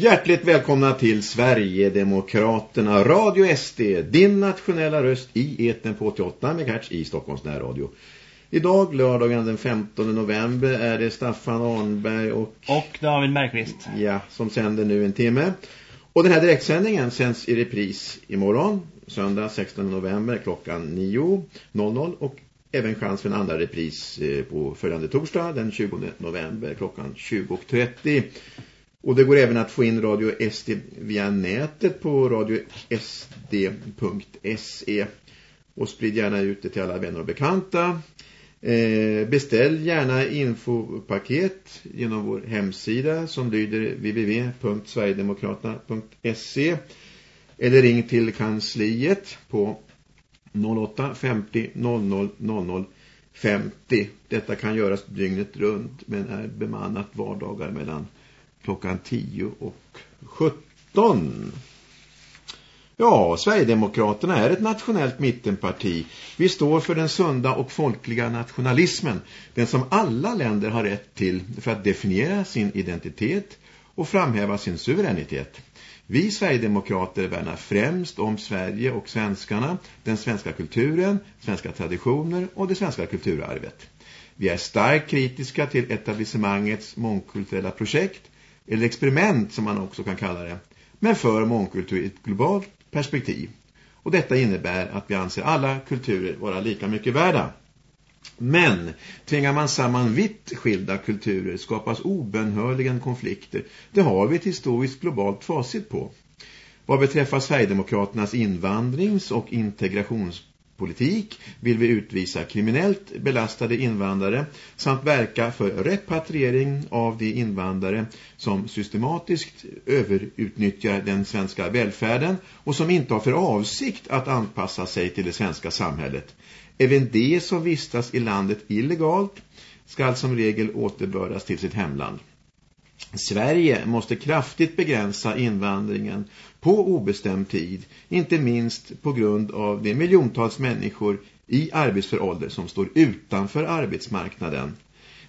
Hjärtligt välkomna till Sverigedemokraterna Radio SD, din nationella röst i eten på 88 MHz i Stockholms närradio. Idag, lördagen den 15 november, är det Staffan Arnberg och... Och David Bergqvist. Ja, som sänder nu en timme. Och den här direktsändningen sänds i repris imorgon, söndag 16 november klockan 9.00 och även chans för en andra repris eh, på följande torsdag den 20 november klockan 20.30. Och det går även att få in Radio SD via nätet på radiosd.se och sprid gärna ut det till alla vänner och bekanta. Eh, beställ gärna infopaket genom vår hemsida som lyder www.sverigedemokraterna.se eller ring till kansliet på 08 50 00 00 50. Detta kan göras dygnet runt men är bemannat vardagar mellan klockan 10 och 17. Ja, Sverigedemokraterna är ett nationellt mittenparti. Vi står för den sunda och folkliga nationalismen. Den som alla länder har rätt till för att definiera sin identitet och framhäva sin suveränitet. Vi Sverigedemokrater värnar främst om Sverige och svenskarna, den svenska kulturen, svenska traditioner och det svenska kulturarvet. Vi är starkt kritiska till etablissemangets mångkulturella projekt, eller experiment som man också kan kalla det, men för mångkultur i ett globalt perspektiv. Och detta innebär att vi anser alla kulturer vara lika mycket värda. Men tvingar man samman vitt skilda kulturer skapas obenhörligen konflikter. Det har vi ett historiskt globalt facit på. Vad beträffar Sverigedemokraternas invandrings- och integrationspolitik politik vill vi utvisa kriminellt belastade invandrare samt verka för repatriering av de invandrare som systematiskt överutnyttjar den svenska välfärden och som inte har för avsikt att anpassa sig till det svenska samhället. Även de som vistas i landet illegalt ska som regel återbördas till sitt hemland. Sverige måste kraftigt begränsa invandringen på obestämd tid, inte minst på grund av de miljontals människor i arbetsför ålder som står utanför arbetsmarknaden.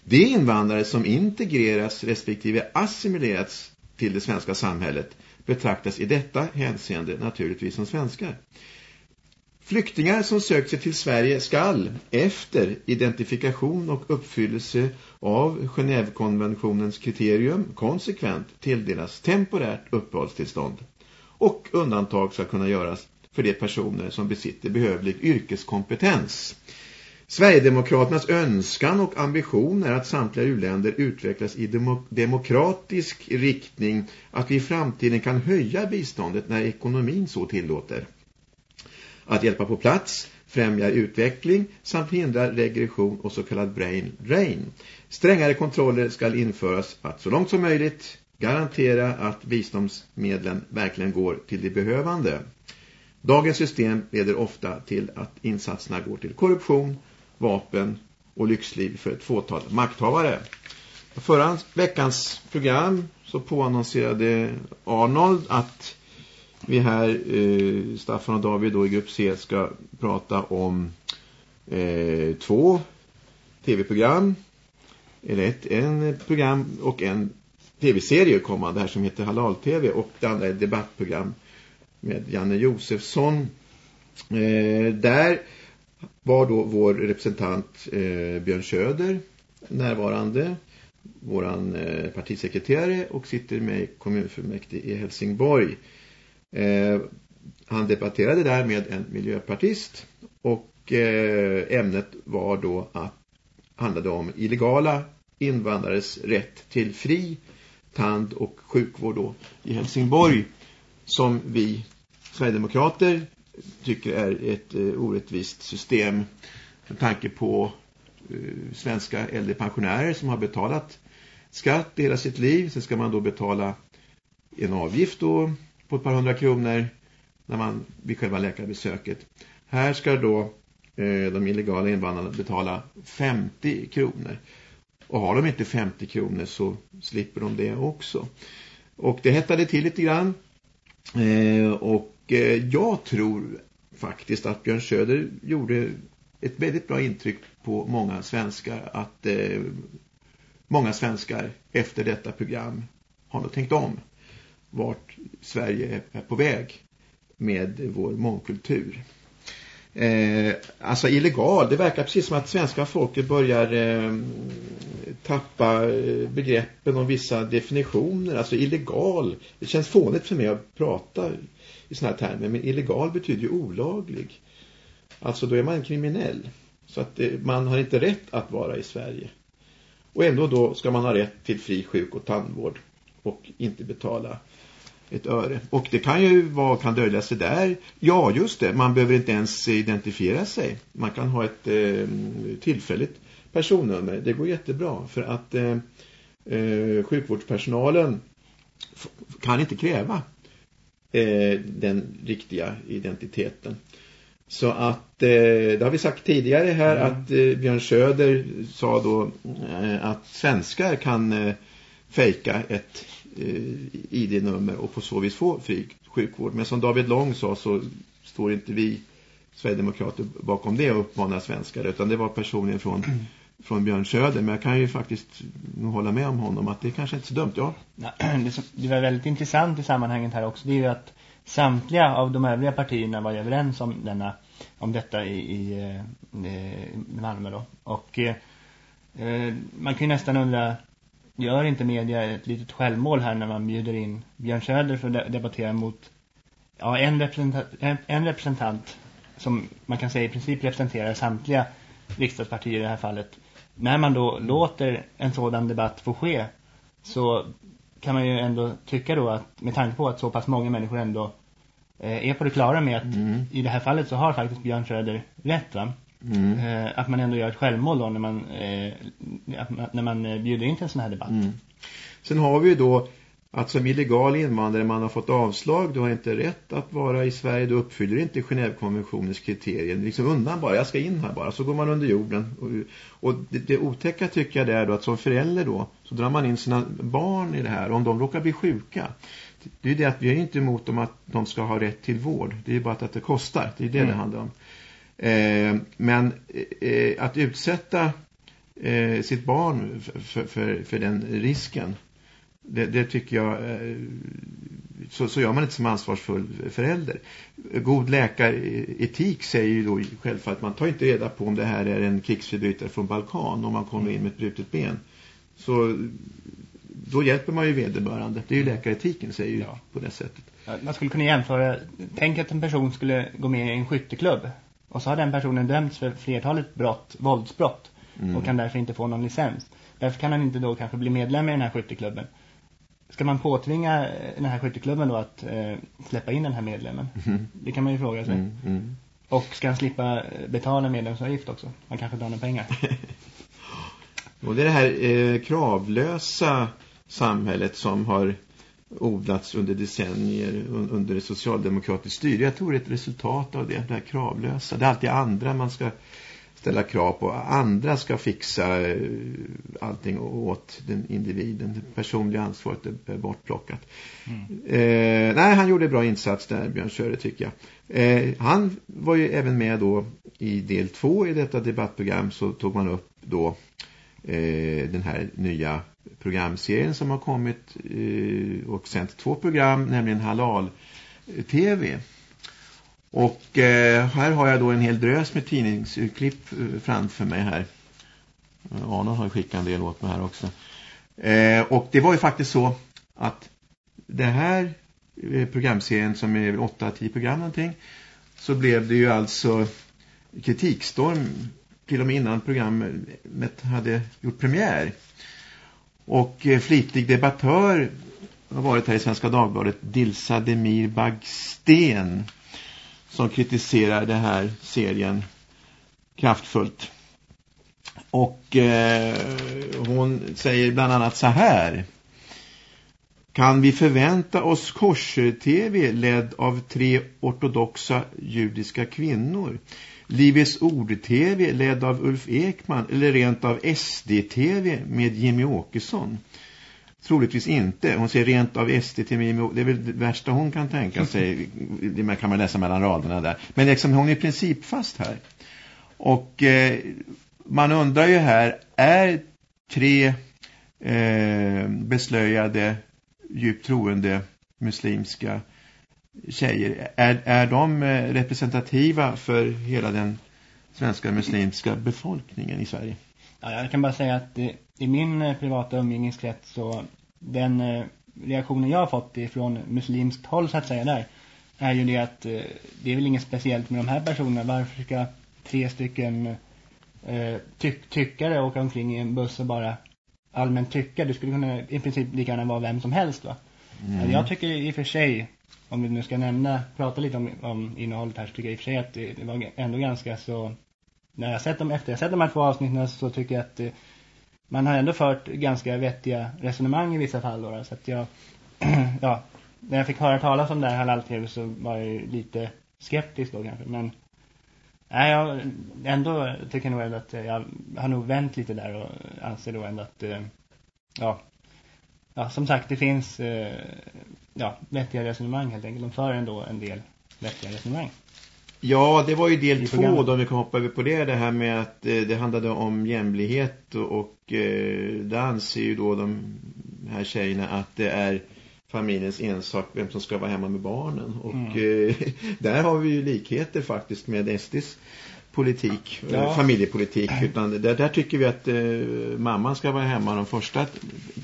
De invandrare som integreras respektive assimilerats till det svenska samhället betraktas i detta hänseende naturligtvis som svenskar. Flyktingar som sökt sig till Sverige skall efter identifikation och uppfyllelse av Genèvekonventionens kriterium konsekvent tilldelas temporärt uppehållstillstånd. Och undantag ska kunna göras för de personer som besitter behövlig yrkeskompetens. Sverigedemokraternas önskan och ambition är att samtliga uländer utvecklas i demokratisk riktning att vi i framtiden kan höja biståndet när ekonomin så tillåter att hjälpa på plats, främja utveckling samt hindra regression och så kallad brain drain. Strängare kontroller ska införas att så långt som möjligt garantera att biståndsmedlen verkligen går till de behövande. Dagens system leder ofta till att insatserna går till korruption, vapen och lyxliv för ett fåtal makthavare. På förra veckans program så påannonserade Arnold att vi här, eh, Staffan och David då i grupp C ska prata om eh, två tv-program. Eller ett, en program och en tv-serie kommande här som heter Halal TV och det andra är ett debattprogram med Janne Josefsson. Eh, där var då vår representant eh, Björn Söder närvarande, våran eh, partisekreterare och sitter med i kommunfullmäktige i Helsingborg. Eh, han debatterade där med en miljöpartist och eh, ämnet var då att handlade om illegala invandrares rätt till fri tand- och sjukvård då i Helsingborg som vi Sverigedemokrater tycker är ett eh, orättvist system med tanke på eh, svenska äldre pensionärer som har betalat skatt i hela sitt liv. Sen ska man då betala en avgift då på ett par hundra kronor när man vid själva läkarbesöket. Här ska då eh, de illegala invandrarna betala 50 kronor. Och har de inte 50 kronor så slipper de det också. Och det hettade till lite grann. Eh, och eh, jag tror faktiskt att Björn Söder gjorde ett väldigt bra intryck på många svenskar. Att eh, många svenskar efter detta program har nog tänkt om vart Sverige är på väg med vår mångkultur. Eh, alltså illegal, det verkar precis som att svenska folket börjar eh, tappa eh, begreppen om vissa definitioner. Alltså illegal, det känns fånigt för mig att prata i sådana här termer, men illegal betyder ju olaglig. Alltså då är man kriminell. Så att eh, man har inte rätt att vara i Sverige. Och ändå då ska man ha rätt till fri sjuk- och tandvård och inte betala ett öre. Och det kan ju, vad kan dölja sig där? Ja, just det. Man behöver inte ens identifiera sig. Man kan ha ett eh, tillfälligt personnummer. Det går jättebra för att eh, eh, sjukvårdspersonalen kan inte kräva eh, den riktiga identiteten. Så att, eh, det har vi sagt tidigare här, mm. att eh, Björn Söder sa då eh, att svenskar kan eh, fejka ett Eh, ID-nummer och på så vis få fri sjukvård. Men som David Lång sa så står inte vi Sverigedemokrater bakom det och uppmanar svenskar utan det var personligen från, från Björn Söder. Men jag kan ju faktiskt hålla med om honom att det kanske inte är så dumt, ja. Det som det var väldigt intressant i sammanhanget här också det är ju att samtliga av de övriga partierna var överens om denna om detta i, i, eh, i Malmö då. Och eh, eh, man kan ju nästan undra gör inte media ett litet självmål här när man bjuder in Björn Söder för att debattera mot ja, en, representant, en, en representant som man kan säga i princip representerar samtliga riksdagspartier i det här fallet. När man då låter en sådan debatt få ske så kan man ju ändå tycka då att med tanke på att så pass många människor ändå eh, är på det klara med att mm. i det här fallet så har faktiskt Björn Söder rätt va? Mm. Eh, att man ändå gör ett självmål då när man, eh, när man eh, bjuder in till en sån här debatt. Mm. Sen har vi ju då att som illegal invandrare man har fått avslag, du har inte rätt att vara i Sverige, du uppfyller inte Genèvekonventionens kriterier. Liksom undan bara, jag ska in här bara, så går man under jorden. Och, och det, det otäcka tycker jag det är då att som förälder då, så drar man in sina barn i det här. Om de råkar bli sjuka, det är det att vi är inte emot dem att de ska ha rätt till vård. Det är bara att det kostar, det är det mm. det handlar om. Eh, men eh, att utsätta eh, sitt barn för, för, för den risken det, det, tycker jag så, så gör man inte som ansvarsfull förälder. God läkaretik säger ju då självfallet att man tar inte reda på om det här är en krigsförbrytare från Balkan om man kommer in med ett brutet ben. Så då hjälper man ju vederbörande. Det är ju läkaretiken säger ju ja. på det sättet. Man skulle kunna jämföra, tänk att en person skulle gå med i en skytteklubb och så har den personen dömts för flertalet brott, våldsbrott mm. och kan därför inte få någon licens. Därför kan han inte då kanske bli medlem i den här skytteklubben. Ska man påtvinga den här skytteklubben då att eh, släppa in den här medlemmen? Mm. Det kan man ju fråga sig. Mm. Mm. Och ska han slippa betala medlemsavgift också? Man kanske drar några pengar. och det är det här eh, kravlösa samhället som har odlats under decennier under det socialdemokratiska styre. Jag tror det är ett resultat av det, det här kravlösa. Det är alltid andra man ska ställa krav på. Andra ska fixa eh, allting åt den individen. Det personliga ansvaret är bortplockat. Mm. Eh, nej, han gjorde bra insats där, Björn Söre, tycker jag. Eh, han var ju även med då i del två i detta debattprogram så tog man upp då eh, den här nya programserien som har kommit eh, och sänt två program, nämligen Halal eh, TV. Och eh, här har jag då en hel drös med tidningsurklipp eh, framför mig här. Eh, Arnold har skickat en del åt mig här också. Eh, och det var ju faktiskt så att det här eh, programserien som är 8-10 program någonting så blev det ju alltså kritikstorm till och med innan programmet hade gjort premiär. Och eh, flitig debattör har varit här i Svenska Dagbladet Dilsa Demir Bagsten som kritiserar den här serien kraftfullt. Och eh, hon säger bland annat så här. Kan vi förvänta oss Korser-TV ledd av tre ortodoxa judiska kvinnor? Livets ord-TV ledd av Ulf Ekman eller rent av SD-TV med Jimmy Åkesson? Troligtvis inte. Hon säger rent av SD till Åkesson. Det är väl det värsta hon kan tänka sig. Det kan man läsa mellan raderna där. Men liksom, hon är principfast här. Och eh, man undrar ju här, är tre eh, beslöjade, djupt troende muslimska tjejer. Är, är de eh, representativa för hela den svenska muslimska befolkningen i Sverige? Ja, jag kan bara säga att i min eh, privata umgängeskrets så den eh, reaktionen jag har fått ifrån muslimskt håll så att säga där är ju det att det är väl inget speciellt med de här personerna. Varför ska tre stycken ty tyckare åka omkring i en buss och bara allmänt tycka? Det skulle kunna i princip lika gärna vara vem som helst va? Mm. Jag tycker i och för sig om vi nu ska nämna, prata lite om, om innehållet här så tycker jag i och för sig att det, det var ändå ganska så när jag sett dem efter jag sett de här två avsnitten så tycker jag att det, man har ändå fört ganska vettiga resonemang i vissa fall då, så att jag ja, när jag fick höra talas om det här halal-tv så var jag lite skeptisk då kanske, men nej, jag ändå tycker nog ändå att jag har nog vänt lite där och anser då ändå att eh, ja, ja, som sagt, det finns eh, ja, vettiga resonemang helt enkelt. De för ändå en del vettiga resonemang. Ja, det var ju del två då vi kan hoppa över på det. Det här med att eh, det handlade om jämlikhet och, och eh, det anser ju då de här tjejerna att det är familjens ensak vem som ska vara hemma med barnen. Och mm. eh, där har vi ju likheter faktiskt med SDs politik, ja. Eh, familjepolitik utan där, där tycker vi att eh, mamman ska vara hemma den första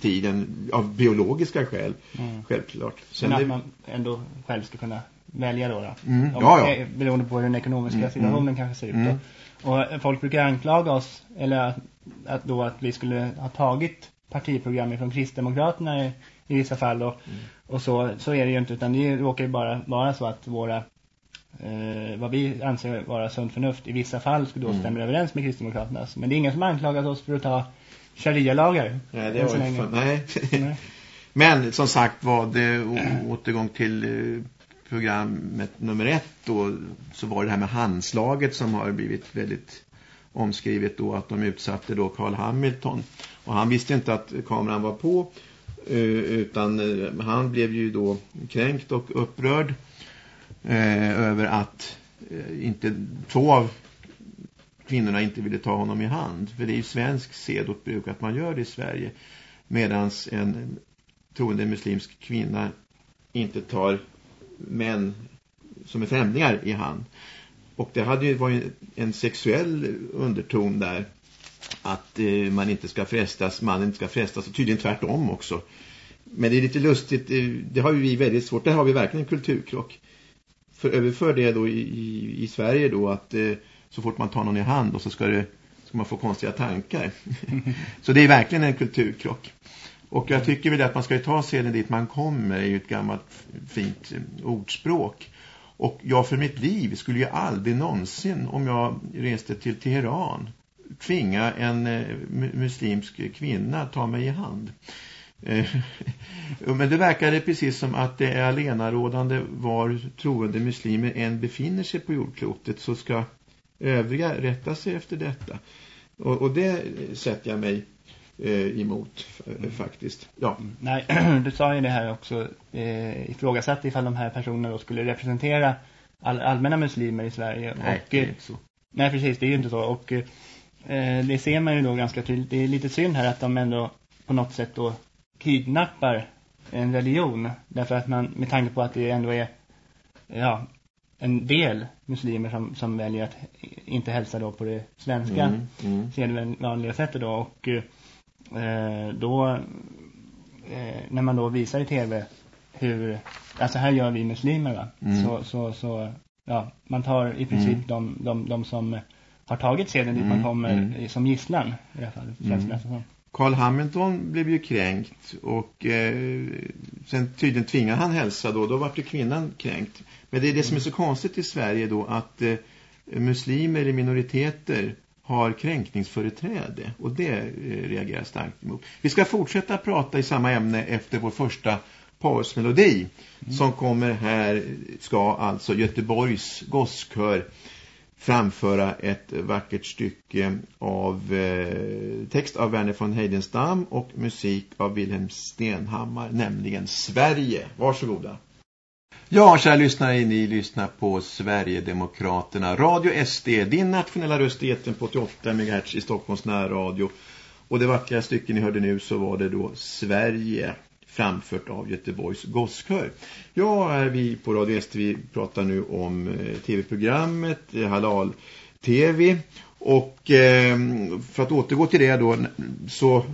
tiden av biologiska skäl mm. självklart. Sen Men att det... man ändå själv ska kunna välja då, då. Mm. Ja, ja. beroende på hur den ekonomiska mm. situationen mm. kanske ser ut mm. Och folk brukar anklaga oss eller att, att, då att vi skulle ha tagit partiprogram från Kristdemokraterna i, i vissa fall och, mm. och så, så är det ju inte utan det råkar ju bara vara så att våra eh, vad vi anser vara sunt förnuft i vissa fall skulle då mm. stämma överens med Kristdemokraternas. Men det är ingen som anklagat oss för att ta sharia-lagar. Nej, det var ju nej. nej. Men som sagt var det återgång till eh, programmet nummer ett då så var det här med handslaget som har blivit väldigt omskrivet då att de utsatte då Carl Hamilton och han visste inte att kameran var på eh, utan eh, han blev ju då kränkt och upprörd eh, över att eh, inte två av kvinnorna inte ville ta honom i hand. För det är ju svensk sed och bruk att man gör det i Sverige. Medan en troende muslimsk kvinna inte tar män som är främlingar i hand. Och det hade ju varit en sexuell underton där. Att eh, man inte ska frestas, mannen inte ska frestas. Och tydligen tvärtom också. Men det är lite lustigt, eh, det har ju vi väldigt svårt. Där har vi verkligen en kulturkrock för, överför det då i, i, i Sverige då att eh, så fort man tar någon i hand och så ska, det, ska man få konstiga tankar. så det är verkligen en kulturkrock. Och jag tycker väl att man ska ta seden dit man kommer är ju ett gammalt fint eh, ordspråk. Och jag för mitt liv skulle ju aldrig någonsin om jag reste till Teheran tvinga en eh, muslimsk kvinna att ta mig i hand. Eh, men det verkar precis som att det är alenarådande var troende muslimer än befinner sig på jordklotet så ska övriga rätta sig efter detta. Och, och det sätter jag mig eh, emot mm. faktiskt. Ja. Nej, du sa ju det här också eh, ifrågasatt ifall de här personerna då skulle representera all, allmänna muslimer i Sverige. Nej, och, det är inte så. Nej, precis, det är ju inte så. Och eh, det ser man ju då ganska tydligt. Det är lite synd här att de ändå på något sätt då kidnappar en religion. Därför att man, med tanke på att det ändå är ja, en del muslimer som, som väljer att inte hälsa då på det svenska mm, mm. sedvanliga sättet då. Och eh, då, eh, när man då visar i tv hur, alltså här gör vi muslimer va? Mm. Så, så, så, ja, man tar i princip mm. de, de, de som har tagit seden dit man mm, kommer mm. som gisslan i det här fallet. Känns mm. Carl Hamilton blev ju kränkt och eh, sen tydligen tvingade han hälsa då. Då var det kvinnan kränkt. Men det är det som är så konstigt i Sverige då att eh, muslimer eller minoriteter har kränkningsföreträde och det eh, reagerar starkt emot. Vi ska fortsätta prata i samma ämne efter vår första pausmelodi mm. som kommer här ska alltså Göteborgs gosskör framföra ett vackert stycke av eh, text av Werner von Heidenstam och musik av Wilhelm Stenhammar, nämligen Sverige. Varsågoda. Ja, kära lyssnare, ni lyssnar på Sverigedemokraterna. Radio SD, din nationella röst på 88 MHz i Stockholms närradio. Och det vackra stycken ni hörde nu så var det då Sverige framfört av Göteborgs gosskör. Ja, är vi på Radio ST, vi pratar nu om eh, tv-programmet eh, Halal TV och eh, för att återgå till det då så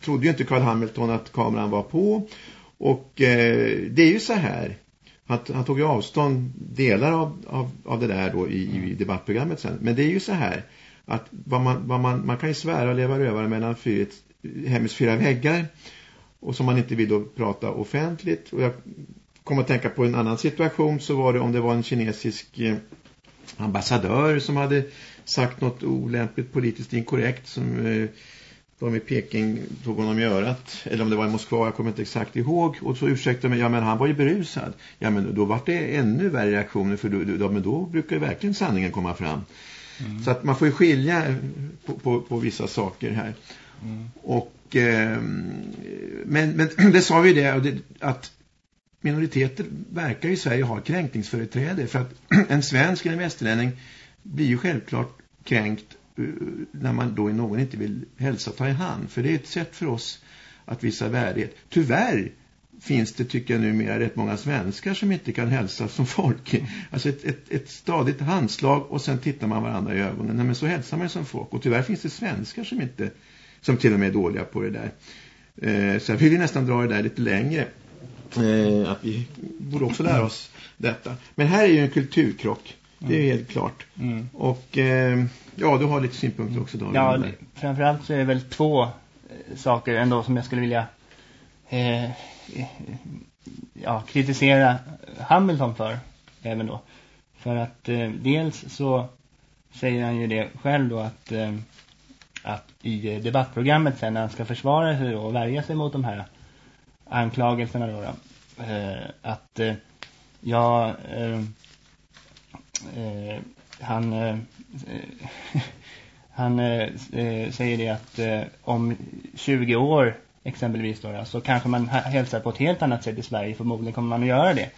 trodde ju inte Carl Hamilton att kameran var på. Och eh, det är ju så här han, han tog ju avstånd delar av, av, av det där då i, i debattprogrammet sen. Men det är ju så här att vad man, vad man, man kan ju svära och leva rövare mellan fyra, hemmets fyra väggar och som man inte vill då prata offentligt. Och jag kommer att tänka på en annan situation så var det om det var en kinesisk eh, ambassadör som hade sagt något olämpligt politiskt inkorrekt som eh, de i Peking tog honom i örat. Eller om det var i Moskva, jag kommer inte exakt ihåg. Och så ursäkta mig, ja men han var ju berusad. Ja men då var det ännu värre reaktioner för då, då, men då brukar verkligen sanningen komma fram. Mm. Så att man får ju skilja på, på, på vissa saker här. Mm. Och eh, men, men det sa vi det, att minoriteter verkar i Sverige ha kränkningsföreträde för att en svensk eller en västerlänning blir ju självklart kränkt eh, när man då i någon inte vill hälsa ta i hand. För det är ett sätt för oss att visa värdighet. Tyvärr finns det tycker jag numera rätt många svenskar som inte kan hälsa som folk. Alltså ett, ett, ett stadigt handslag och sen tittar man varandra i ögonen. Nej, men så hälsar man som folk. Och tyvärr finns det svenskar som inte som till och med är dåliga på det där. Eh, så jag vill ju nästan dra det där lite längre. Eh, att vi borde också lära oss detta. Men här är ju en kulturkrock. Det är mm. helt klart. Mm. Och eh, ja, du har lite synpunkter också David. Ja, framförallt så är det väl två eh, saker ändå som jag skulle vilja eh, ja, kritisera Hamilton för även då. För att eh, dels så säger han ju det själv då att eh, att i eh, debattprogrammet sen när han ska försvara sig och värja sig mot de här anklagelserna då, då eh, att eh, ja eh, eh han eh, han eh, eh, säger det att eh, om 20 år exempelvis då, då, så kanske man hälsar på ett helt annat sätt i Sverige. Förmodligen kommer man att göra det.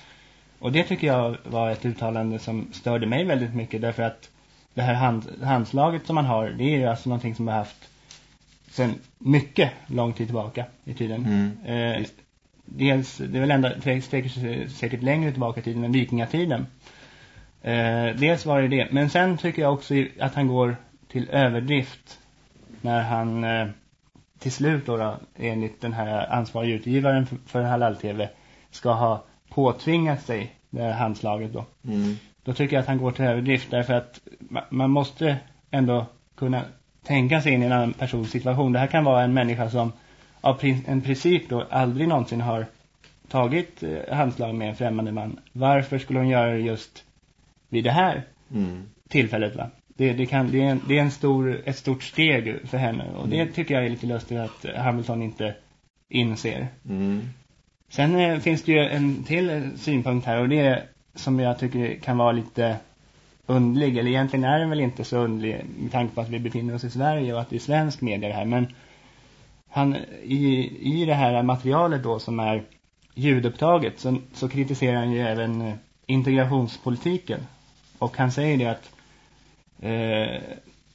Och det tycker jag var ett uttalande som störde mig väldigt mycket därför att det här hand, handslaget som man har, det är ju alltså någonting som vi har haft sedan mycket lång tid tillbaka i tiden. Mm. Eh, dels, det är väl ändå sträcker säkert längre tillbaka i tiden än vikingatiden. Eh, dels var det det, men sen tycker jag också att han går till överdrift när han eh, till slut då, då enligt den här ansvariga utgivaren för, för Halal TV ska ha påtvingat sig det här handslaget då. Mm. Då tycker jag att han går till överdrift därför att man måste ändå kunna tänka sig in i en annan persons situation. Det här kan vara en människa som av en princip då aldrig någonsin har tagit eh, handslag med en främmande man. Varför skulle hon göra det just vid det här mm. tillfället va? Det, det, kan, det, är en, det är en stor, ett stort steg för henne och det mm. tycker jag är lite lustigt att Hamilton inte inser. Mm. Sen eh, finns det ju en till synpunkt här och det är som jag tycker kan vara lite undlig, eller egentligen är den väl inte så undlig med tanke på att vi befinner oss i Sverige och att det är svensk media det här, men han, i, i det här materialet då som är ljudupptaget så, så kritiserar han ju även eh, integrationspolitiken och han säger det att eh,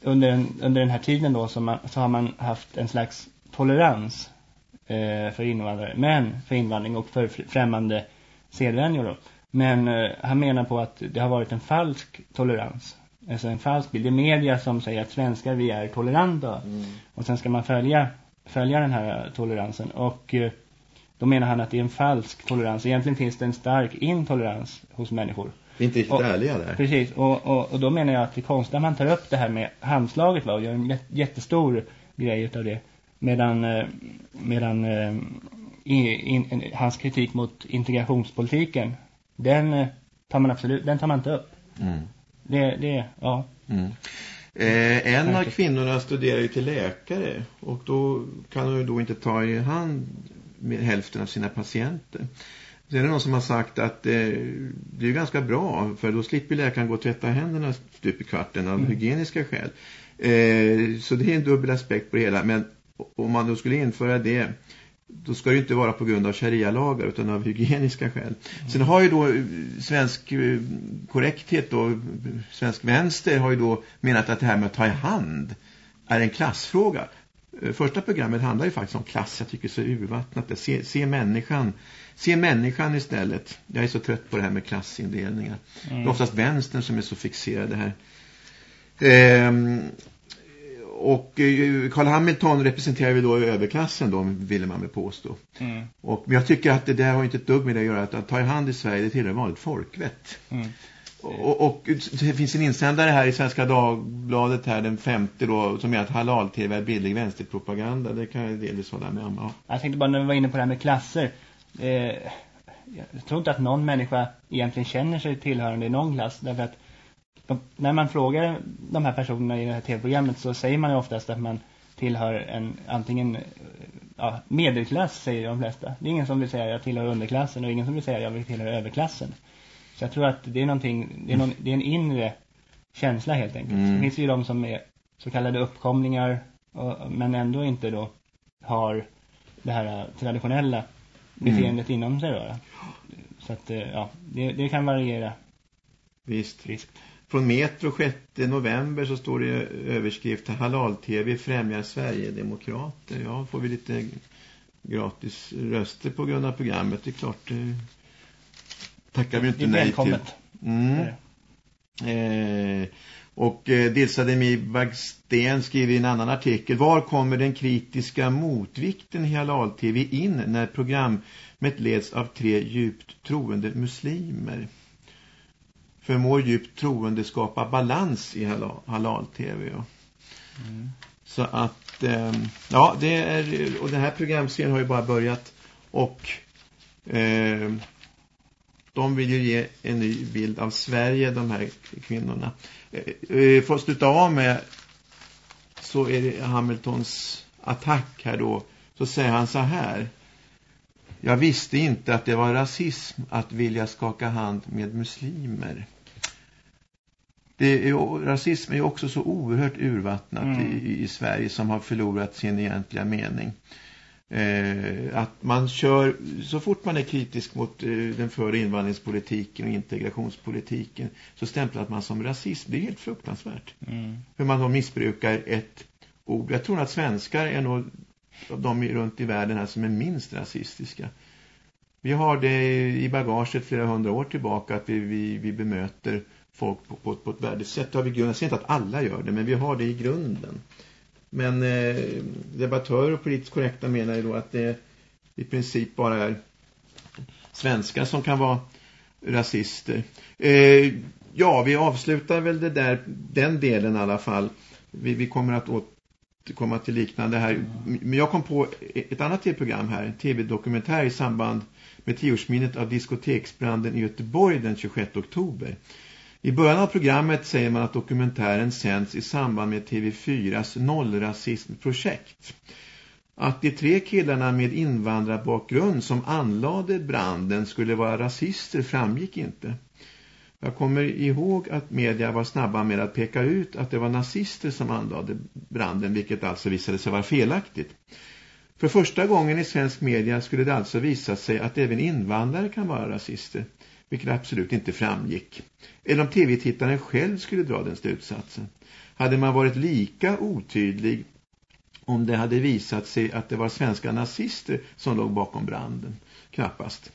under, en, under den här tiden då så, man, så har man haft en slags tolerans eh, för invandrare, men för invandring och för främmande sedvänjor då. Men eh, han menar på att det har varit en falsk tolerans. Alltså en falsk bild. Det är media som säger att svenskar vi är toleranta. Mm. Och sen ska man följa, följa den här toleransen. Och eh, då menar han att det är en falsk tolerans. Egentligen finns det en stark intolerans hos människor. Vi är inte riktigt och, ärliga där. Precis. Och, och, och, då menar jag att det är konstigt att man tar upp det här med handslaget va, och gör en jättestor grej utav det. Medan, eh, medan eh, in, in, hans kritik mot integrationspolitiken den eh, tar man absolut, den tar man inte upp. Mm. Det, det, ja. Mm. Eh, en av kvinnorna studerar ju till läkare och då kan hon ju då inte ta i hand med hälften av sina patienter. Sen är det någon som har sagt att eh, det är ganska bra för då slipper läkaren gå och tvätta händerna stup i kvarten av mm. hygieniska skäl. Eh, så det är en dubbel aspekt på det hela. Men om man då skulle införa det då ska det inte vara på grund av sharia-lagar utan av hygieniska skäl. Mm. Sen har ju då eh, svensk eh, korrekthet då, svensk vänster har ju då menat att det här med att ta i hand är en klassfråga. eh, första programmet handlar ju faktiskt om klass. Jag tycker så urvattnat. Se, se människan. Se människan istället. Jag är så trött på det här med klassindelningar. Mm. Det är oftast vänstern som är så fixerade här. Ehm, och eh, Carl Hamilton representerar ju då överklassen då, ville man väl påstå. Mm. Och, men jag tycker att det där har inte ett dugg med det att göra. Att, att ta i hand i Sverige, det tillhör vanligt folkvett. Mm. Och, och, det finns en insändare här i Svenska Dagbladet här den femte då som är att halal-tv är billig vänsterpropaganda. Det kan jag delvis hålla med om. Ja. Jag tänkte bara när vi var inne på det här med klasser. Eh, jag tror inte att någon människa egentligen känner sig tillhörande i någon klass. Därför att de, när man frågar de här personerna i det här tv-programmet så säger man ju oftast att man tillhör en antingen ja, medelklass säger de flesta. Det är ingen som vill säga att jag tillhör underklassen och ingen som vill säga att jag vill tillhöra överklassen. Så jag tror att det är någonting, det är, någon, det är en inre känsla helt enkelt. Mm. Det finns ju de som är så kallade uppkomlingar och, men ändå inte då har det här traditionella beteendet mm. inom sig då. Så att ja, det, det kan variera. Visst. Friskt. Från Metro 6 november så står det överskrift Halal-TV främjar Sverigedemokrater. Ja, får vi lite gratis röster på grund av programmet. Det är klart, det tackar vi inte nej till. Mm. Eh, och eh, Dilsademi Bagsten skriver i en annan artikel Var kommer den kritiska motvikten i Halal-TV in när programmet leds av tre djupt troende muslimer? Förmår djupt troende skapa balans i halal-tv. Ja. Mm. Så att, eh, ja, det är, och den här programserien har ju bara börjat och eh, de vill ju ge en ny bild av Sverige, de här kvinnorna. Eh, eh för att sluta av med så är det Hamiltons attack här då, så säger han så här. Jag visste inte att det var rasism att vilja skaka hand med muslimer det är, rasism är också så oerhört urvattnat mm. i, i, Sverige som har förlorat sin egentliga mening. Eh, att man kör, så fort man är kritisk mot eh, den förra invandringspolitiken och integrationspolitiken så stämplar man som rasism. Det är helt fruktansvärt. Mm. Hur man då missbrukar ett ord. Jag tror att svenskar är nog de runt i världen här som är minst rasistiska. Vi har det i bagaget flera hundra år tillbaka att vi, vi, vi bemöter folk på, på, på ett värdigt sätt. Har vi grunden. Jag säger inte att alla gör det, men vi har det i grunden. Men eh, debattörer och politiskt korrekta menar ju då att det i princip bara är svenskar som kan vara rasister. Eh, ja, vi avslutar väl det där, den delen i alla fall. Vi, vi kommer att återkomma till liknande här. Men jag kom på ett annat tv-program här, en tv-dokumentär i samband med tioårsminnet av diskoteksbranden i Göteborg den 26 oktober. I början av programmet säger man att dokumentären sänds i samband med TV4s nollrasismprojekt. Att de tre killarna med invandrarbakgrund som anlade branden skulle vara rasister framgick inte. Jag kommer ihåg att media var snabba med att peka ut att det var nazister som anlade branden, vilket alltså visade sig vara felaktigt. För första gången i svensk media skulle det alltså visa sig att även invandrare kan vara rasister vilket absolut inte framgick. Eller om tv-tittaren själv skulle dra den slutsatsen. Hade man varit lika otydlig om det hade visat sig att det var svenska nazister som låg bakom branden? Knappast.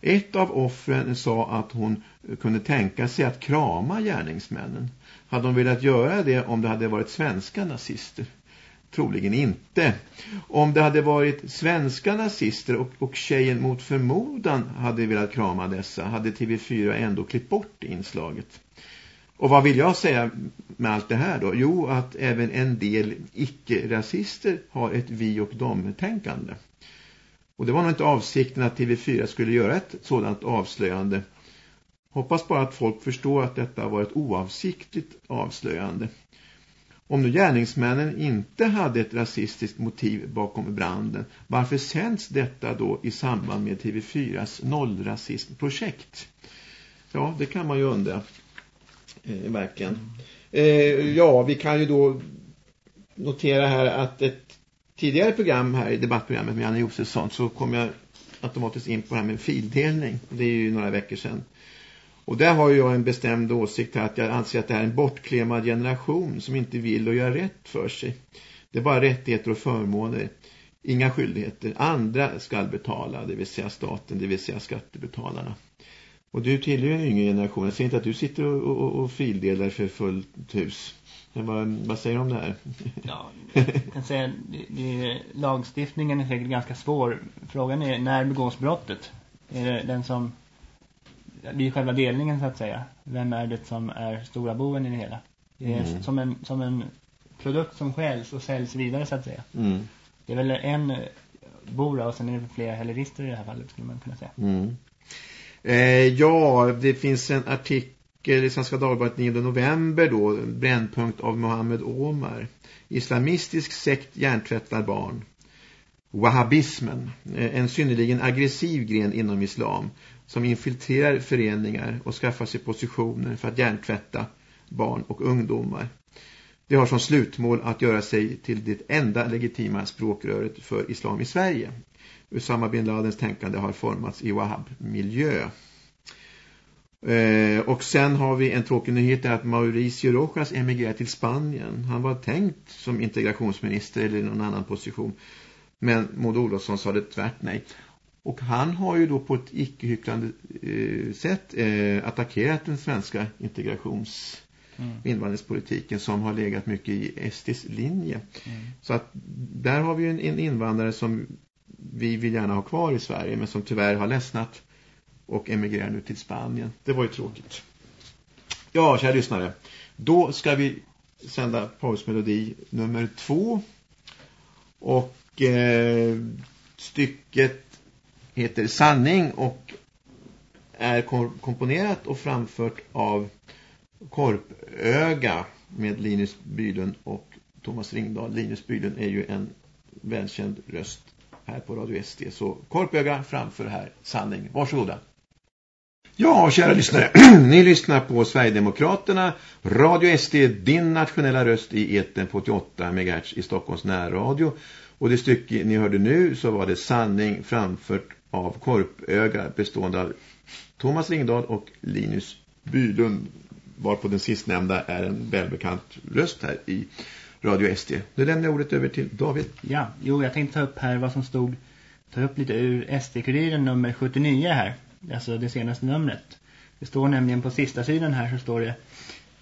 Ett av offren sa att hon kunde tänka sig att krama gärningsmännen. Hade hon velat göra det om det hade varit svenska nazister? Troligen inte. Om det hade varit svenska nazister och, och tjejen mot förmodan hade velat krama dessa hade TV4 ändå klippt bort inslaget. Och vad vill jag säga med allt det här då? Jo, att även en del icke-rasister har ett vi- och dom-tänkande. Och det var nog inte avsikten att TV4 skulle göra ett sådant avslöjande. Hoppas bara att folk förstår att detta var ett oavsiktligt avslöjande. Om nu gärningsmännen inte hade ett rasistiskt motiv bakom branden, varför sänds detta då i samband med TV4s nollrasismprojekt? Ja, det kan man ju undra. Eh, verkligen. Eh, ja, vi kan ju då notera här att ett tidigare program här i debattprogrammet med Anna Josefsson så kom jag automatiskt in på det här med fildelning. Det är ju några veckor sedan. Och där har jag en bestämd åsikt här att jag anser att det här är en bortklemad generation som inte vill och gör rätt för sig. Det är bara rättigheter och förmåner. Inga skyldigheter. Andra ska betala, det vill säga staten, det vill säga skattebetalarna. Och du tillhör ju en yngre generation. Jag ser inte att du sitter och, och, och fildelar för fullt hus. Men vad, vad säger du om det här? Ja, jag kan säga det, det, lagstiftningen är säkert ganska svår. Frågan är när begås brottet? Är det den som är själva delningen så att säga. Vem är det som är stora boven i det hela? Det är mm. som, en, som en produkt som skäls och säljs vidare så att säga. Mm. Det är väl en bor och sen är det flera hellerister i det här fallet skulle man kunna säga. Mm. Eh, ja, det finns en artikel i Svenska Dagbladet 9 november då, brännpunkt av Mohammed Omar. Islamistisk sekt hjärntvättar barn. Wahhabismen, eh, en synnerligen aggressiv gren inom islam som infiltrerar föreningar och skaffar sig positioner för att hjärntvätta barn och ungdomar. Det har som slutmål att göra sig till det enda legitima språkröret för islam i Sverige. Usama bin Ladens tänkande har formats i Wahhab-miljö. Eh, och sen har vi en tråkig nyhet att Mauricio Rojas emigrerar till Spanien. Han var tänkt som integrationsminister eller i någon annan position. Men Maud Olofsson sa det tvärt nej. Och han har ju då på ett icke-hycklande eh, sätt eh, attackerat den svenska integrations mm. invandringspolitiken som har legat mycket i SDs linje. Mm. Så att där har vi en, en invandrare som vi vill gärna ha kvar i Sverige men som tyvärr har ledsnat och emigrerar nu till Spanien. Det var ju tråkigt. Ja, kära lyssnare. Då ska vi sända pausmelodi nummer två. Och eh, stycket heter Sanning och är komponerat och framfört av Korpöga med Linus Bylund och Thomas Ringdahl. Linus Bylund är ju en välkänd röst här på Radio SD. Så Korpöga framför här Sanning. Varsågoda. Ja, kära lyssnare. Ni lyssnar på Sverigedemokraterna, Radio SD, din nationella röst i eten på 88 MHz i Stockholms närradio. Och det stycke ni hörde nu så var det Sanning framfört av Korpöga bestående av Thomas Ringdahl och Linus Bylund varpå den sistnämnda är en välbekant röst här i Radio SD. Nu lämnar jag ordet över till David. Ja, jo jag tänkte ta upp här vad som stod, ta upp lite ur SD-kuriren nummer 79 här, alltså det senaste numret. Det står nämligen på sista sidan här så står det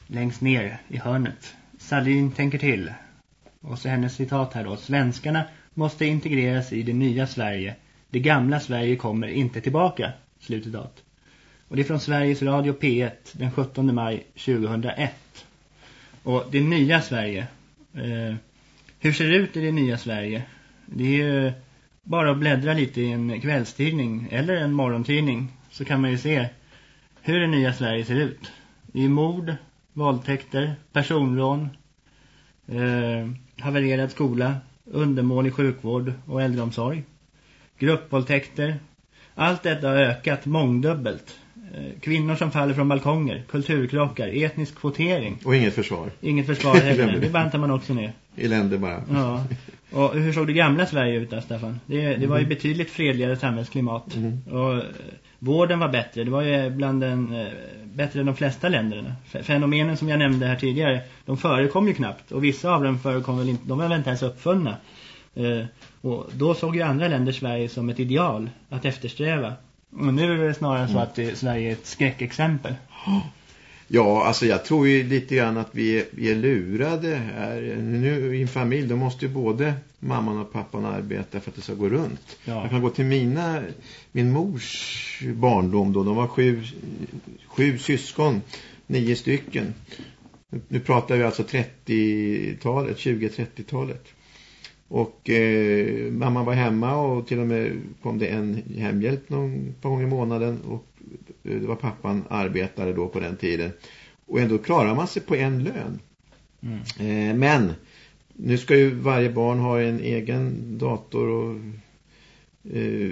längst ner i hörnet. Salin tänker till. Och så hennes citat här då. Svenskarna måste integreras i det nya Sverige. Det gamla Sverige kommer inte tillbaka. Slutcitat. Och det är från Sveriges Radio P1 den 17 maj 2001. Och det nya Sverige. Eh, hur ser det ut i det nya Sverige? Det är ju bara att bläddra lite i en kvällstidning eller en morgontidning så kan man ju se hur det nya Sverige ser ut. Det är mord, våldtäkter, personrån, eh, havererad skola, undermålig sjukvård och äldreomsorg, gruppvåldtäkter. Allt detta har ökat mångdubbelt Eh, kvinnor som faller från balkonger, kulturkrockar, etnisk kvotering. Och inget försvar. Inget försvar heller, det bantar man också ner. I länder bara. Ja. Och hur såg det gamla Sverige ut där, Staffan? Det, det var ju mm. betydligt fredligare samhällsklimat. Mm. Och eh, vården var bättre. Det var ju bland den, eh, bättre än de flesta länderna. Fenomenen som jag nämnde här tidigare, de förekom ju knappt. Och vissa av dem förekom väl inte, de var väl inte ens uppfunna. Och då såg ju andra länder Sverige som ett ideal att eftersträva. Men nu är det snarare så att Sverige är ett skräckexempel. Ja, alltså jag tror ju lite grann att vi är, vi är lurade här. Nu i en familj, då måste ju både mamman och pappan arbeta för att det ska gå runt. Ja. Jag kan gå till mina, min mors barndom då. De var sju, sju syskon, nio stycken. Nu pratar vi alltså 30-talet, 20-30-talet. Och eh, mamma var hemma och till och med kom det en hemhjälp någon par gånger i månaden. Och eh, det var pappan arbetare då på den tiden. Och ändå klarar man sig på en lön. Mm. Eh, men nu ska ju varje barn ha en egen dator och eh,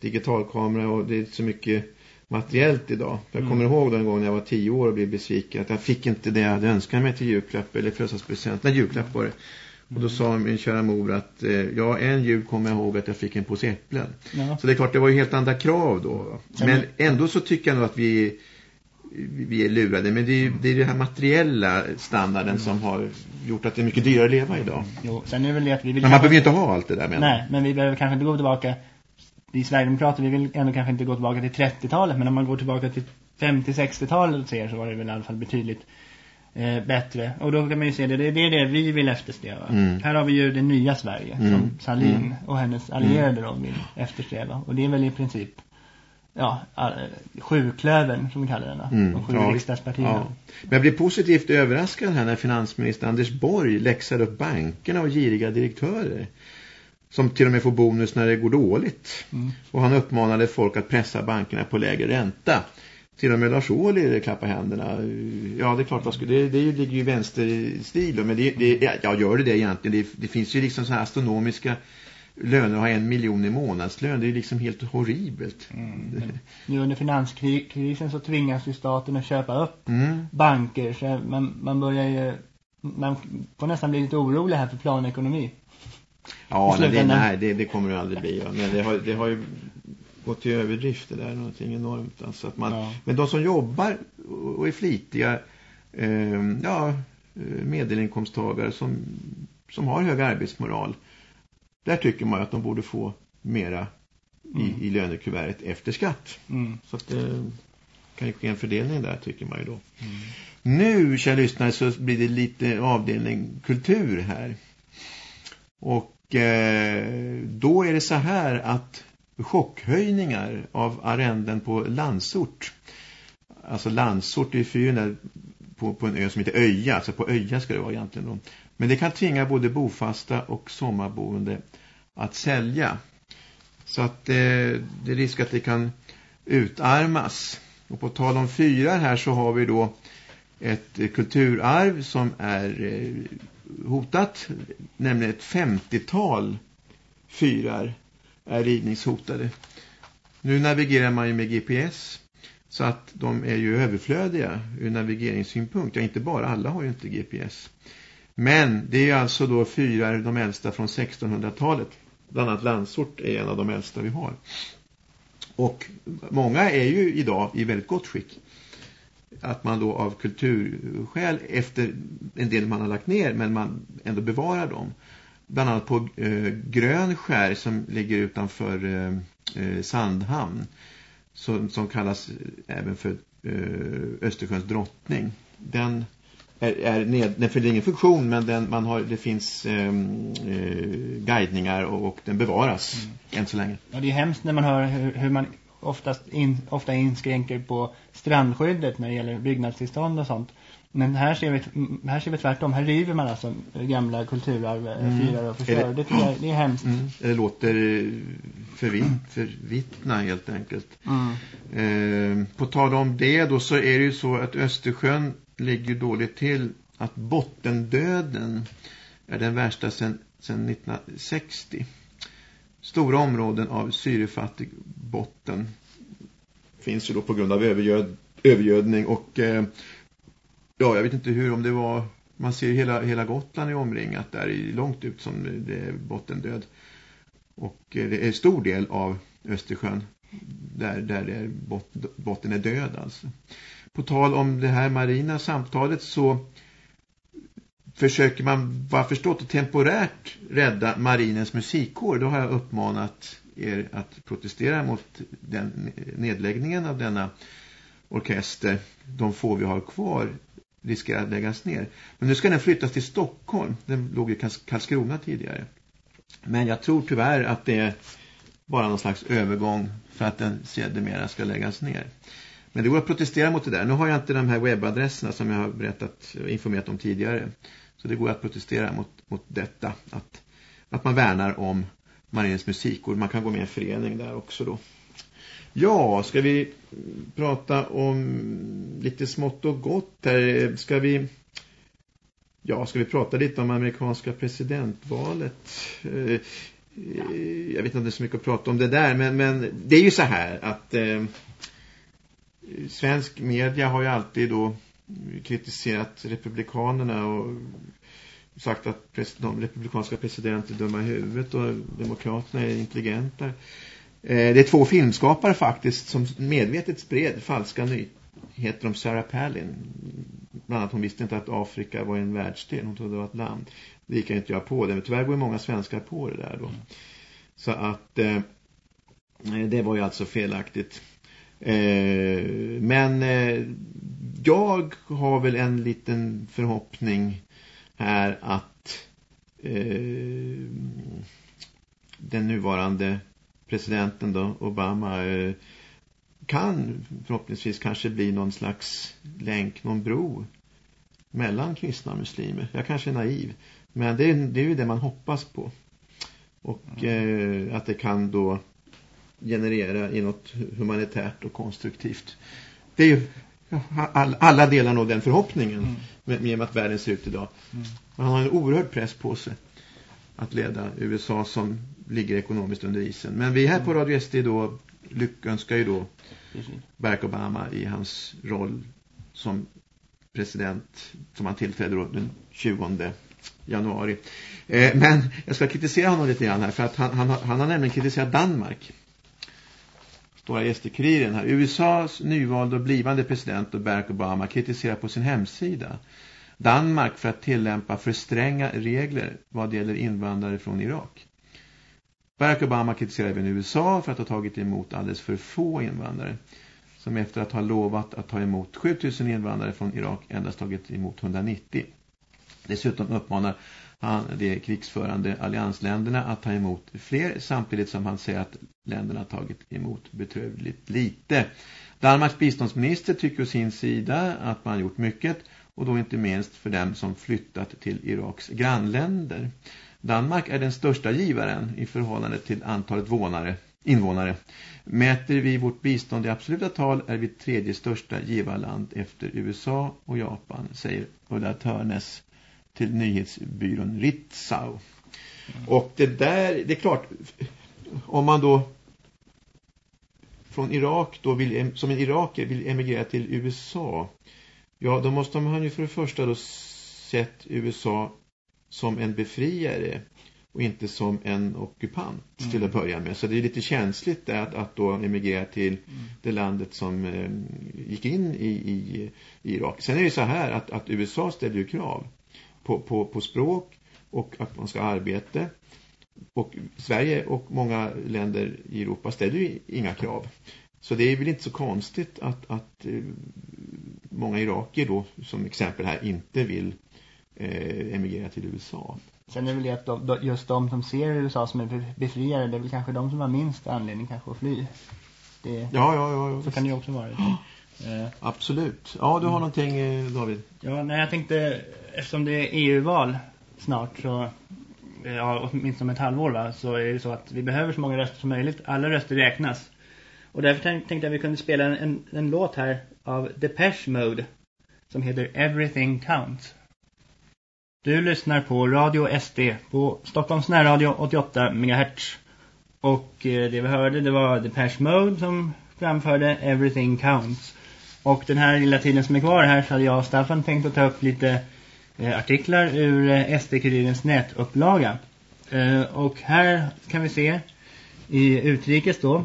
digitalkamera och det är så mycket materiellt idag. Jag kommer mm. ihåg den gången jag var tio år och blev besviken att jag fick inte det jag hade önskat mig till julklapp eller födelsedagspresent. Nej, julklapp var det. Och då sa min kära mor att eh, ja, en jul kommer jag ihåg att jag fick en påse äpplen. Ja. Så det är klart, det var ju helt andra krav då. Men ändå så tycker jag nog att vi vi är lurade. Men det är, det är den här materiella standarden mm. som har gjort att det är mycket dyrare att leva idag. Jo, sen är det väl det att vi vill... Men man behöver ju inte ha allt det där menar Nej, men vi behöver kanske inte gå tillbaka... Vi Sverigedemokrater, vi vill ändå kanske inte gå tillbaka till 30-talet. Men om man går tillbaka till 50-60-talet och ser så var det väl i alla fall betydligt eh, bättre. Och då kan man ju se det, det, är det vi vill eftersträva. Mm. Här har vi ju det nya Sverige mm. som Salin mm. och hennes allierade då vill eftersträva. Och det är väl i princip ja, sjuklöven som vi kallar den. Mm, de sju ja, riksdagspartierna. Ja. Men jag blir positivt överraskad här när finansminister Anders Borg läxar upp bankerna och giriga direktörer. Som till och med får bonus när det går dåligt. Mm. Och han uppmanade folk att pressa bankerna på lägre ränta. Till och med Lars Ohly klappar händerna. Ja, det är klart, vad det, det ligger ju vänsterstil. Men det, det, ja, gör det det egentligen? Det, det finns ju liksom så här astronomiska löner och har en miljon i månadslön. Det är liksom helt horribelt. Mm. Nu under finanskrisen så tvingas ju staten att köpa upp mm. banker. Så man, man börjar ju, man får nästan bli lite orolig här för planekonomi. Ja, nej, det, nej det, det, kommer det aldrig bli. Men det har, det har ju gått till överdrift det där. Någonting enormt. Alltså att man, ja. Men de som jobbar och är flitiga eh, ja, medelinkomsttagare som, som har hög arbetsmoral där tycker man att de borde få mera i, mm. i lönekuvertet efter skatt. Mm. Så att det eh, kan ju ske en fördelning där tycker man ju då. Mm. Nu, kära lyssnare, så blir det lite avdelning kultur här. Och eh, då är det så här att chockhöjningar av arrenden på Landsort. Alltså Landsort är ju på, på en ö som heter Öja. Alltså på Öja ska det vara egentligen då. Men det kan tvinga både bofasta och sommarboende att sälja. Så att eh, det är risk att det kan utarmas. Och på tal om fyrar här så har vi då ett kulturarv som är eh, hotat. Nämligen ett 50-tal fyrar är rivningshotade. Nu navigerar man ju med GPS så att de är ju överflödiga ur navigeringssynpunkt. Ja, inte bara, alla har ju inte GPS. Men det är alltså då fyra, de äldsta från 1600-talet. Bland annat Landsort är en av de äldsta vi har. Och många är ju idag i väldigt gott skick. Att man då av kulturskäl efter en del man har lagt ner men man ändå bevarar dem. Bland annat på eh, Grönskär som ligger utanför eh, eh Sandhamn. Som, som kallas även för eh, Östersjöns drottning. Den är, är ned, den fyller ingen funktion men den, man har, det finns ehm, eh, guidningar och, och, den bevaras mm. än så länge. Ja, det är hemskt när man hör hur, hur man oftast in, ofta inskränker på strandskyddet när det gäller byggnadstillstånd och sånt. Men här ser vi, här ser vi tvärtom. Här river man alltså gamla kulturarv, eh, mm. fyrar och förstör. Det, det, det är hemskt. Mm. Det låter förvitt, förvittna helt enkelt. Mm. Eh, på tal om det då så är det ju så att Östersjön ligger dåligt till att bottendöden är den värsta sedan 1960. Stora områden av syrefattig botten finns ju då på grund av övergöd, övergödning och eh, ja, jag vet inte hur om det var man ser hela, hela Gotland är omringat där i, långt ut som det är bottendöd. Och eh, det är stor del av Östersjön där, där det är bot, botten är död alltså. På tal om det här marina samtalet så försöker man vad förstått att temporärt rädda marinens musikkår. Då har jag uppmanat er att protestera mot den nedläggningen av denna orkester. De få vi har kvar riskerar att läggas ner. Men nu ska den flyttas till Stockholm. Den låg i Karlskrona tidigare. Men jag tror tyvärr att det är bara någon slags övergång för att den sedermera ska läggas ner. Men det går att protestera mot det där. Nu har jag inte de här webbadresserna som jag har berättat informerat om tidigare. Så det går att protestera mot, mot detta. Att, att man värnar om Marinens musikord. Man kan gå med i en förening där också då. Ja, ska vi prata om lite smått och gott här? Ska vi... Ja, ska vi prata lite om amerikanska presidentvalet? Ja. jag vet inte om det är så mycket att prata om det där, men, men det är ju så här att eh, svensk media har ju alltid då kritiserat republikanerna och sagt att de republikanska presidenter är dumma i huvudet och demokraterna är intelligenta. Eh, det är två filmskapare faktiskt som medvetet spred falska heter de Sarah Palin. Bland annat hon visste inte att Afrika var en världsdel. Hon trodde det var ett land. Det gick inte jag på det. Men tyvärr går ju många svenskar på det där då. Mm. Så att eh, det var ju alltså felaktigt. Eh, men eh, jag har väl en liten förhoppning här att eh, den nuvarande presidenten då, Obama eh, kan förhoppningsvis kanske bli någon slags länk, någon bro mellan kristna och muslimer. Jag kanske är naiv, men det är, det är ju det man hoppas på. Och mm. eh, att det kan då generera i något humanitärt och konstruktivt. Det är ju all, alla delar nog den förhoppningen mm. med, med att världen ser ut idag. Mm. Man har en oerhörd press på sig att leda USA som ligger ekonomiskt under isen. Men vi här på mm. Radio SD då lyckönskar ju då Barack Obama i hans roll som president som han tillträdde då den 20 januari. Eh, men jag ska kritisera honom lite grann här för att han, han, han har nämligen kritiserat Danmark. Stora gästekuriren här. USAs nyvalda och blivande president och Barack Obama kritiserar på sin hemsida Danmark för att tillämpa för stränga regler vad gäller invandrare från Irak. Barack Obama kritiserar även USA för att ha tagit emot alldeles för få invandrare som efter att ha lovat att ta emot 7000 invandrare från Irak endast tagit emot 190. Dessutom uppmanar han de krigsförande alliansländerna att ta emot fler samtidigt som han säger att länderna tagit emot betrövligt lite. Danmarks biståndsminister tycker å sin sida att man gjort mycket och då inte minst för dem som flyttat till Iraks grannländer. Danmark är den största givaren i förhållande till antalet vånare, invånare. Mäter vi vårt bistånd i absoluta tal är vi tredje största givarland efter USA och Japan, säger Ulla Törnes till nyhetsbyrån Ritzau. Mm. Och det där, det är klart, om man då från Irak då vill, som en iraker vill emigrera till USA, ja då måste man ju för det första då sett USA som en befriare och inte som en ockupant mm. till att börja med. Så det är lite känsligt att, att då emigrera till mm. det landet som eh, gick in i, i, i, Irak. Sen är det så här att, att USA ställer ju krav på, på, på språk och att man ska arbeta. Och Sverige och många länder i Europa ställer ju inga krav. Så det är väl inte så konstigt att, att eh, många iraker då som exempel här inte vill eh, emigrera till USA. Sen är det väl att de, just de som ser USA som är befriare, det är väl kanske de som har minst anledning kanske att fly. Det, ja, ja, ja. Så kan det ju också vara. Eh. Absolut. Ja, du har mm. någonting eh, David. Ja, nej jag tänkte, eftersom det är EU-val snart så, ja, åtminstone om ett halvår va, så är det så att vi behöver så många röster som möjligt. Alla röster räknas. Och därför tänkte jag att vi kunde spela en, en, en låt här av Depeche Mode som heter Everything Counts. Du lyssnar på Radio SD på Stockholms närradio 88 MHz. Och eh, det vi hörde det var Depeche Mode som framförde Everything Counts. Och den här lilla tiden som är kvar här så hade jag och Staffan tänkt att ta upp lite eh, artiklar ur eh, SD-kurirens nätupplaga. Och här kan vi se i utrikes då.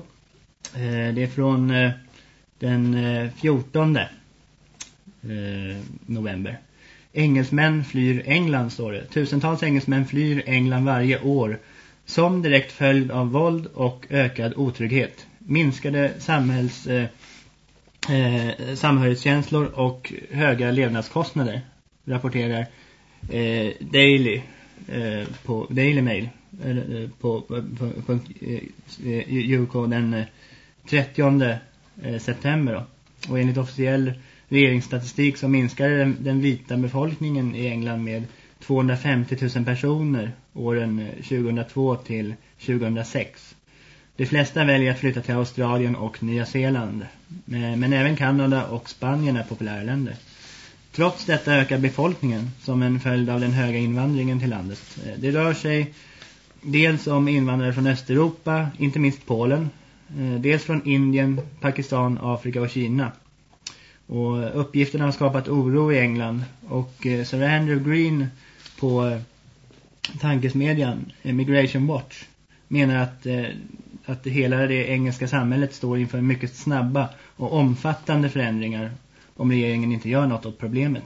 Det är från den 14 november. Engelsmän flyr England står det. Tusentals engelsmän flyr England varje år som direkt följd av våld och ökad otrygghet. Minskade samhälls, eh, eh, samhörighetskänslor och höga levnadskostnader rapporterar eh, Daily eh, på Daily Mail eh, på, på, på, på eh, eh, UK den eh, 30 september då. Och enligt officiell regeringsstatistik så minskade den, den vita befolkningen i England med 250 000 personer åren eh, 2002 till 2006. De flesta väljer att flytta till Australien och Nya Zeeland. Eh, men även Kanada och Spanien är populära länder. Trots detta ökar befolkningen som en följd av den höga invandringen till landet. Eh, det rör sig dels om invandrare från Östeuropa, inte minst Polen. Dels från Indien, Pakistan, Afrika och Kina. Och uppgifterna har skapat oro i England. Och eh, Sir Andrew Green på eh, tankesmedjan Immigration Watch menar att, eh, att hela det engelska samhället står inför mycket snabba och omfattande förändringar. om regeringen inte gör något åt problemet.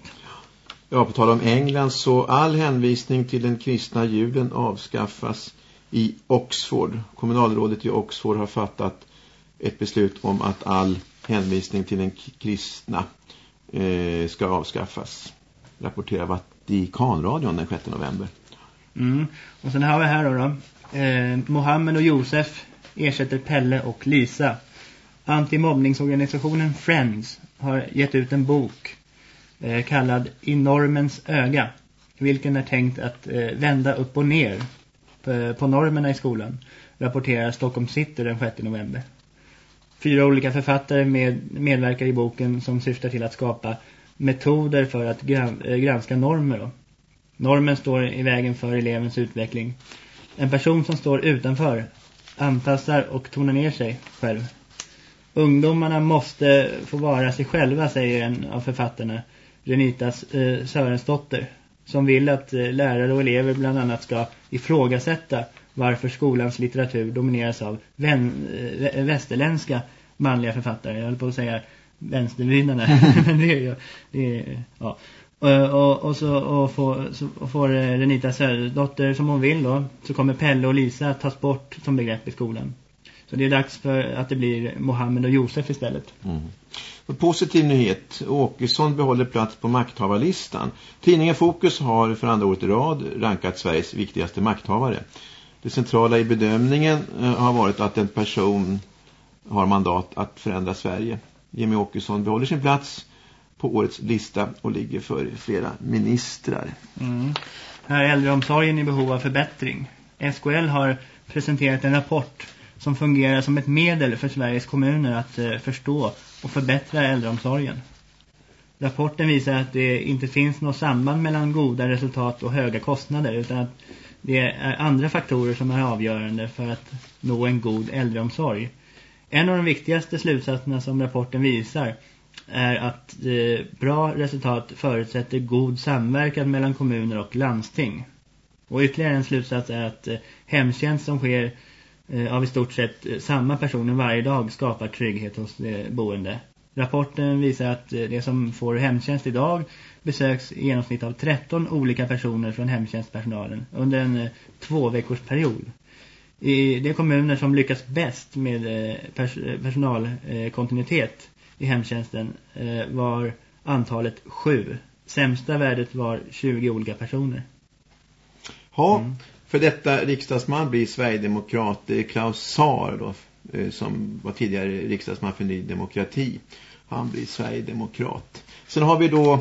Ja, på tal om England så all hänvisning till den kristna julen avskaffas i Oxford. Kommunalrådet i Oxford har fattat ett beslut om att all hänvisning till den kristna eh, ska avskaffas. Rapporterar Vatikanradion den 6 november. Mm. Och sen har vi här då, då. Eh, Mohammed och Josef ersätter Pelle och Lisa. Antimobbningsorganisationen Friends har gett ut en bok eh, kallad I normens öga. Vilken är tänkt att eh, vända upp och ner på, på normerna i skolan. Rapporterar Stockholm City den 6 november. Fyra olika författare med, medverkar i boken som syftar till att skapa metoder för att gran, eh, granska normer. Då. Normen står i vägen för elevens utveckling. En person som står utanför anpassar och tonar ner sig själv. Ungdomarna måste få vara sig själva, säger en av författarna, Renitas eh, Sörensdotter, som vill att eh, lärare och elever bland annat ska ifrågasätta varför skolans litteratur domineras av vän, eh, västerländska manliga författare. Jag höll på att säga vänstervridande. Men det är ju... Det är, ja. Och, och, och, så och får, så får Renita Söderdotter som hon vill då. Så kommer Pelle och Lisa tas bort som begrepp i skolan. Så det är dags för att det blir Mohammed och Josef istället. Mm. Positiv nyhet. Åkesson behåller plats på makthavarlistan. Tidningen Fokus har för andra året i rad rankat Sveriges viktigaste makthavare. Det centrala i bedömningen eh, har varit att en person har mandat att förändra Sverige. Jimmy Åkesson behåller sin plats på årets lista och ligger för flera ministrar. Mm. Här är äldreomsorgen i behov av förbättring. SKL har presenterat en rapport som fungerar som ett medel för Sveriges kommuner att eh, förstå och förbättra äldreomsorgen. Rapporten visar att det inte finns något samband mellan goda resultat och höga kostnader utan att det är andra faktorer som är avgörande för att nå en god äldreomsorg. En av de viktigaste slutsatserna som rapporten visar är att eh, bra resultat förutsätter god samverkan mellan kommuner och landsting. Och ytterligare en slutsats är att eh, hemtjänst som sker eh, av i stort sett eh, samma personer varje dag skapar trygghet hos de boende. Rapporten visar att eh, det som får hemtjänst idag besöks i genomsnitt av 13 olika personer från hemtjänstpersonalen under en eh, två veckors period. I de kommuner som lyckas bäst med pers personalkontinuitet i hemtjänsten var antalet sju. Sämsta värdet var 20 olika personer. Ja, mm. för detta riksdagsman blir Sverigedemokrat Klaus Saar då, som var tidigare riksdagsman för Ny Demokrati. Han blir Sverigedemokrat. Sen har vi då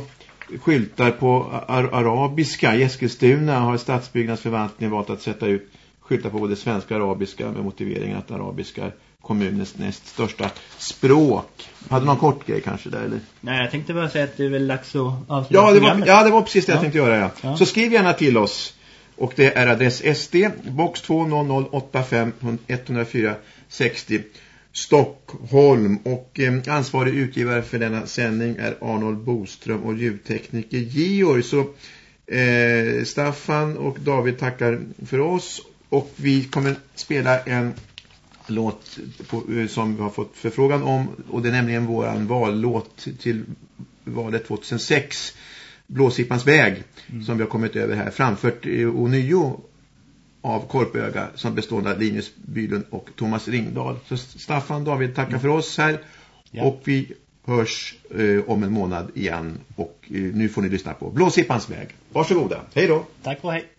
skyltar på ar arabiska. I Eskilstuna har stadsbyggnadsförvaltningen valt att sätta ut skyltar på både svenska och arabiska med motiveringen att arabiska är kommunens näst största språk. Hade du någon kort grej kanske där eller? Nej, jag tänkte bara säga att det är väl dags att avsluta ja, det var, ja, det var precis det ja. jag tänkte göra. Ja. ja. Så skriv gärna till oss. Och det är adress SD, box 20085 104 60. Stockholm och eh, ansvarig utgivare för denna sändning är Arnold Boström och ljudtekniker Georg. Så eh, Staffan och David tackar för oss och vi kommer spela en låt på, eh, som vi har fått förfrågan om och det är nämligen våran vallåt till valet 2006 Blåsippans väg mm. som vi har kommit över här framfört ånyo av Korpöga som bestående av Linus Bylund och Thomas Ringdal. Så Staffan, David, tackar för oss här. Ja. Och vi hörs eh, om en månad igen. Och eh, nu får ni lyssna på Blåsippans väg. Varsågoda. Hej då. Tack och hej.